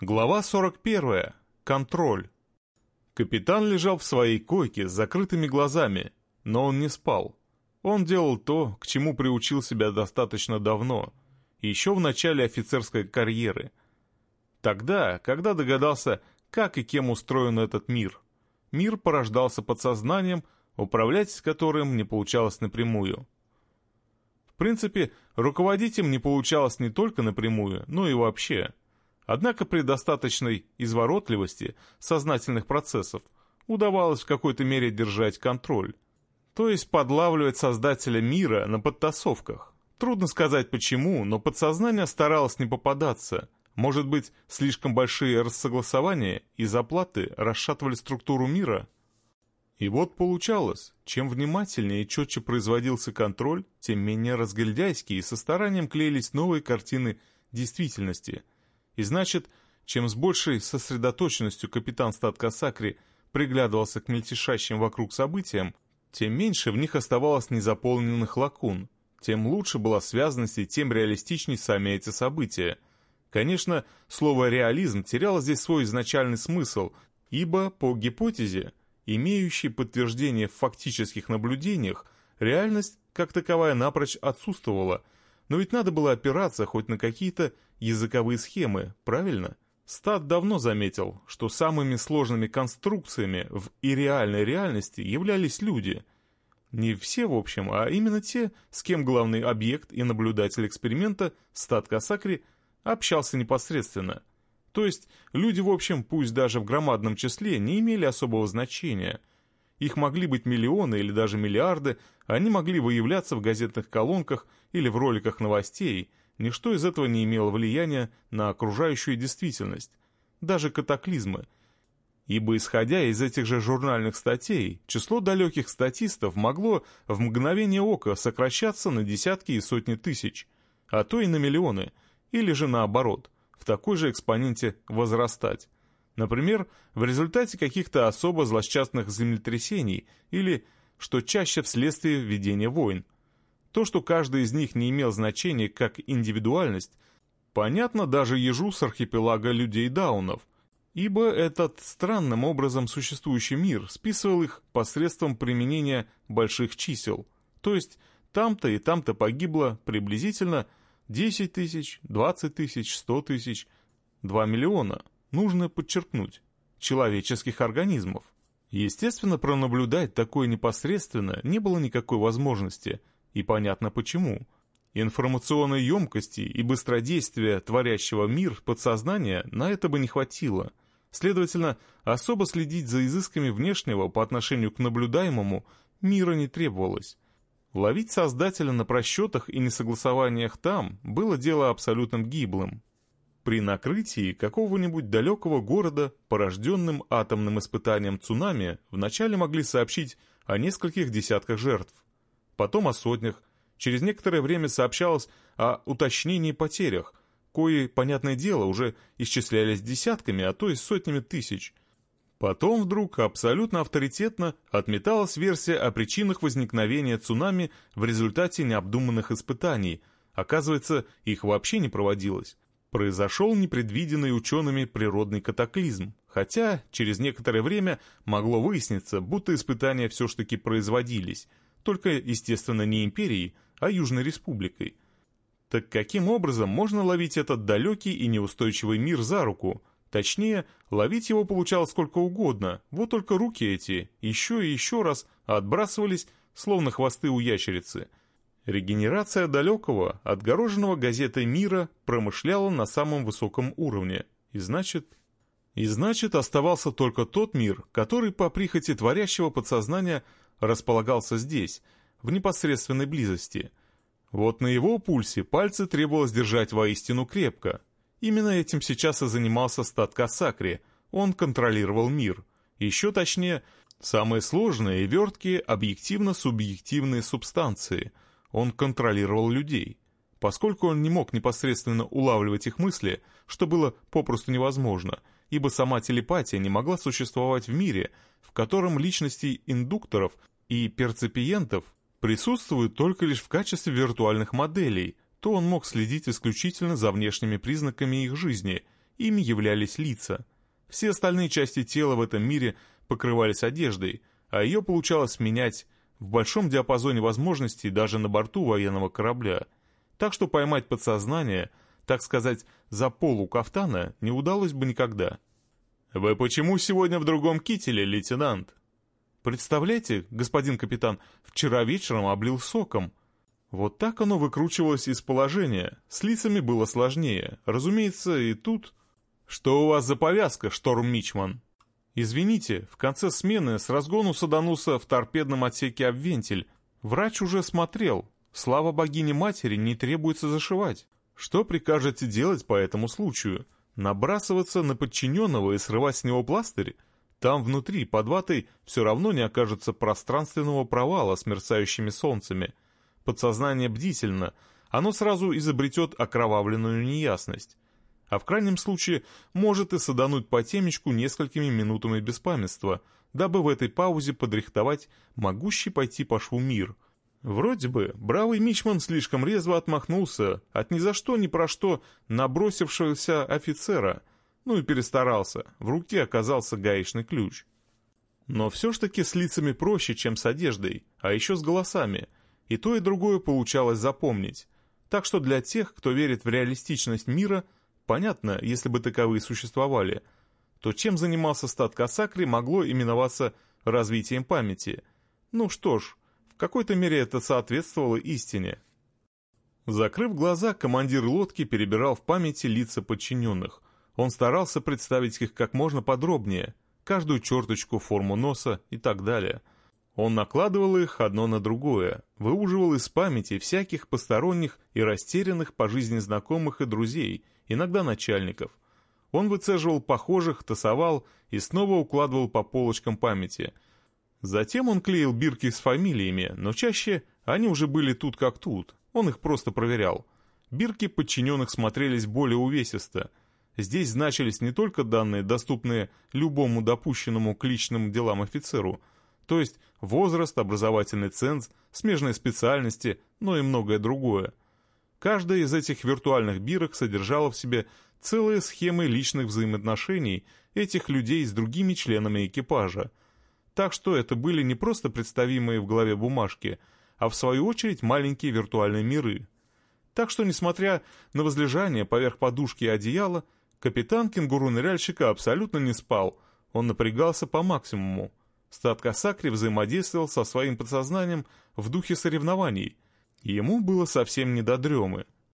Глава 41. Контроль. Капитан лежал в своей койке с закрытыми глазами, но он не спал. Он делал то, к чему приучил себя достаточно давно, еще в начале офицерской карьеры. Тогда, когда догадался, как и кем устроен этот мир. Мир порождался подсознанием, управлять которым не получалось напрямую. В принципе, руководить им не получалось не только напрямую, но и вообще – Однако при достаточной изворотливости сознательных процессов удавалось в какой-то мере держать контроль. То есть подлавливать создателя мира на подтасовках. Трудно сказать почему, но подсознание старалось не попадаться. Может быть, слишком большие рассогласования и заплаты расшатывали структуру мира? И вот получалось, чем внимательнее и четче производился контроль, тем менее разгильдяйские и со старанием клеились новые картины действительности – и значит, чем с большей сосредоточенностью капитан статка Сакри приглядывался к мельтешащим вокруг событиям, тем меньше в них оставалось незаполненных лакун, тем лучше была связанность и тем реалистичнее сами эти события. Конечно, слово «реализм» теряло здесь свой изначальный смысл, ибо, по гипотезе, имеющей подтверждение в фактических наблюдениях, реальность, как таковая, напрочь отсутствовала – но ведь надо было опираться хоть на какие-то языковые схемы, правильно? Стат давно заметил, что самыми сложными конструкциями в ирреальной реальности являлись люди. Не все, в общем, а именно те, с кем главный объект и наблюдатель эксперимента, Стат Касакри, общался непосредственно. То есть люди, в общем, пусть даже в громадном числе, не имели особого значения – их могли быть миллионы или даже миллиарды, они могли выявляться в газетных колонках или в роликах новостей, ничто из этого не имело влияния на окружающую действительность, даже катаклизмы. Ибо, исходя из этих же журнальных статей, число далеких статистов могло в мгновение ока сокращаться на десятки и сотни тысяч, а то и на миллионы, или же наоборот, в такой же экспоненте возрастать. Например, в результате каких-то особо злосчастных землетрясений или, что чаще вследствие ведения войн. То, что каждый из них не имел значения как индивидуальность, понятно даже ежу с архипелага людей-даунов, ибо этот странным образом существующий мир списывал их посредством применения больших чисел, то есть там-то и там-то погибло приблизительно 10 тысяч, 20 тысяч, 100 тысяч, 2 миллиона – нужно подчеркнуть, человеческих организмов. Естественно, пронаблюдать такое непосредственно не было никакой возможности, и понятно почему. Информационной емкости и быстродействия творящего мир подсознания на это бы не хватило. Следовательно, особо следить за изысками внешнего по отношению к наблюдаемому мира не требовалось. Ловить создателя на просчетах и несогласованиях там было дело абсолютно гиблым при накрытии какого-нибудь далекого города, порожденным атомным испытанием цунами, вначале могли сообщить о нескольких десятках жертв, потом о сотнях, через некоторое время сообщалось о уточнении потерях, кои, понятное дело, уже исчислялись десятками, а то и сотнями тысяч. Потом вдруг абсолютно авторитетно отметалась версия о причинах возникновения цунами в результате необдуманных испытаний. Оказывается, их вообще не проводилось. Произошел непредвиденный учеными природный катаклизм, хотя через некоторое время могло выясниться, будто испытания все ж таки производились, только, естественно, не империей, а Южной Республикой. Так каким образом можно ловить этот далекий и неустойчивый мир за руку? Точнее, ловить его получалось сколько угодно, вот только руки эти еще и еще раз отбрасывались, словно хвосты у ящерицы – Регенерация далекого, отгороженного газетой мира промышляла на самом высоком уровне, и значит... И значит, оставался только тот мир, который по прихоти творящего подсознания располагался здесь, в непосредственной близости. Вот на его пульсе пальцы требовалось держать воистину крепко. Именно этим сейчас и занимался статка Сакри, он контролировал мир. Еще точнее, самые сложные и верткие объективно-субъективные субстанции – он контролировал людей. Поскольку он не мог непосредственно улавливать их мысли, что было попросту невозможно, ибо сама телепатия не могла существовать в мире, в котором личности индукторов и перцепиентов присутствуют только лишь в качестве виртуальных моделей, то он мог следить исключительно за внешними признаками их жизни ими являлись лица. Все остальные части тела в этом мире покрывались одеждой, а ее получалось менять в большом диапазоне возможностей даже на борту военного корабля. Так что поймать подсознание, так сказать, за полу кафтана не удалось бы никогда. «Вы почему сегодня в другом кителе, лейтенант?» «Представляете, господин капитан, вчера вечером облил соком». Вот так оно выкручивалось из положения, с лицами было сложнее. Разумеется, и тут... «Что у вас за повязка, Шторм Мичман?» «Извините, в конце смены с разгону саданулся в торпедном отсеке об вентиль. Врач уже смотрел. Слава богине-матери, не требуется зашивать. Что прикажете делать по этому случаю? Набрасываться на подчиненного и срывать с него пластырь? Там внутри, под ватой, все равно не окажется пространственного провала с мерцающими солнцами. Подсознание бдительно, оно сразу изобретет окровавленную неясность. А в крайнем случае может и садануть по темечку несколькими минутами беспамятства, дабы в этой паузе подрихтовать могущий пойти по шву мир. Вроде бы, бравый мичман слишком резво отмахнулся от ни за что ни про что набросившегося офицера, ну и перестарался, в руке оказался гаечный ключ. Но все ж таки с лицами проще, чем с одеждой, а еще с голосами, и то и другое получалось запомнить. Так что для тех, кто верит в реалистичность мира, понятно, если бы таковые существовали, то чем занимался стат Касакри могло именоваться развитием памяти. Ну что ж, в какой-то мере это соответствовало истине. Закрыв глаза, командир лодки перебирал в памяти лица подчиненных, он старался представить их как можно подробнее, каждую черточку, форму носа и так далее. Он накладывал их одно на другое, выуживал из памяти всяких посторонних и растерянных по жизни знакомых и друзей, иногда начальников. Он выцеживал похожих, тасовал и снова укладывал по полочкам памяти. Затем он клеил бирки с фамилиями, но чаще они уже были тут как тут, он их просто проверял. Бирки подчиненных смотрелись более увесисто – Здесь значились не только данные, доступные любому допущенному к личным делам офицеру, то есть возраст, образовательный ценз, смежные специальности, но и многое другое. Каждая из этих виртуальных бирок содержала в себе целые схемы личных взаимоотношений этих людей с другими членами экипажа. Так что это были не просто представимые в голове бумажки, а в свою очередь маленькие виртуальные миры. Так что, несмотря на возлежание поверх подушки и одеяла, Капитан кенгуру-ныряльщика абсолютно не спал, он напрягался по максимуму. Статка Сакри взаимодействовал со своим подсознанием в духе соревнований. Ему было совсем не до дремы —